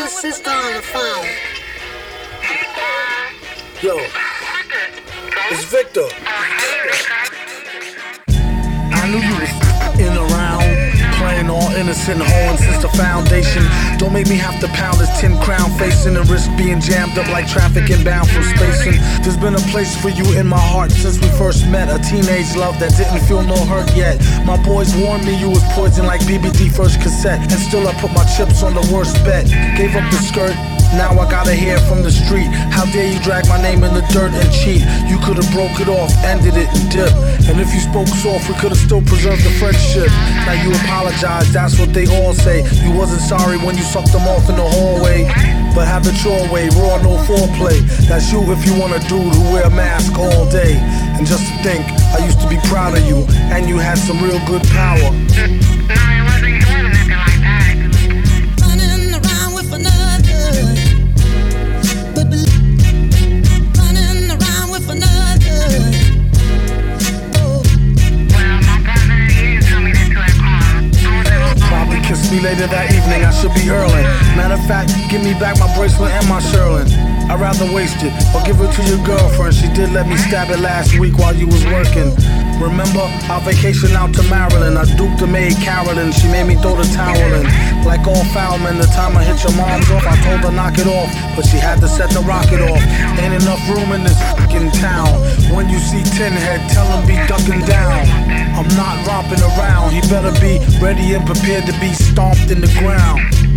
on the phone. Yo, it's Victor. I knew you was in around, playing since the foundation. Don't make me have to pound this 10 crown facing and risk being jammed up like traffic inbound from Staten. There's been a place for you in my heart since we first met. A teenage love that didn't feel no hurt yet. My boys warned me you was poison like BBD first cassette. And still I put my chips on the worst bet. Gave up the skirt. Now I gotta hear from the street. How dare you drag my name in the dirt and cheat? You could've broke it off, ended it, and dipped. And if you spoke soft, we could've still preserved the friendship. Now you apologize, that's what they all say. You wasn't sorry when you sucked them off in the hallway. But have it your way, raw, no foreplay. That's you if you want a dude who wear a mask all day. And just to think, I used to be proud of you, and you had some real good power. Me later that evening, I should be early. Matter of fact, give me back my bracelet and my Sherlin. I'd rather waste it or give it to your girlfriend. She did let me stab it last week while you was working. Remember our vacation out to Maryland? I duped the maid Carolyn. She made me throw the towel in. Like all foul men, the time I hit your mom's off, I told her knock it off, but she had to set the rocket off. Ain't enough room in this fucking town. See Tin Head, tell him be ducking down. I'm not romping around. He better be ready and prepared to be stomped in the ground.